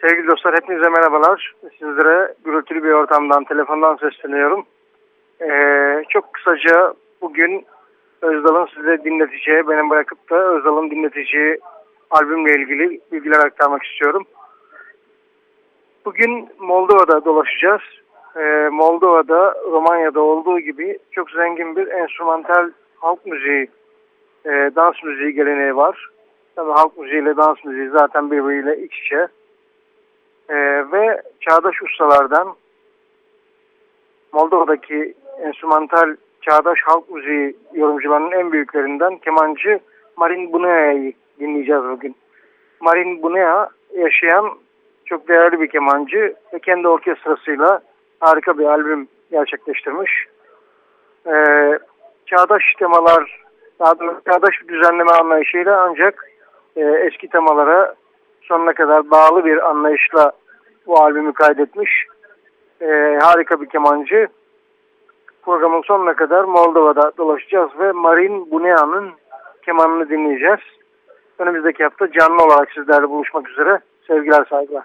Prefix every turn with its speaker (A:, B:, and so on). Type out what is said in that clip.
A: Sevgili dostlar hepinize merhabalar. Sizlere gürültülü bir ortamdan, telefondan sesleniyorum. Ee, çok kısaca bugün Özdal'ın size dinleteceği, benim bırakıp da Özdal'ın dinleteceği albümle ilgili bilgiler aktarmak istiyorum. Bugün Moldova'da dolaşacağız. Ee, Moldova'da, Romanya'da olduğu gibi çok zengin bir enstrümantal halk müziği, e, dans müziği geleneği var. Tabii halk müziği ile dans müziği zaten birbiriyle iç içe. Ee, ve çağdaş ustalardan Moldova'daki enstrümantal çağdaş halk müziği yorumcularının en büyüklerinden kemancı Marin Bunea'yı dinleyeceğiz bugün. Marin Bunea yaşayan çok değerli bir kemancı ve kendi orkestrasıyla harika bir albüm gerçekleştirmiş. Ee, çağdaş temalar, daha doğrusu çağdaş bir düzenleme anlayışıyla ancak e, eski temalara sonuna kadar bağlı bir anlayışla bu albümü kaydetmiş. Ee, harika bir kemancı. Programın sonuna kadar Moldova'da dolaşacağız ve Marin Bunea'nın kemanını dinleyeceğiz. Önümüzdeki hafta canlı olarak sizlerle buluşmak üzere. Sevgiler saygılar.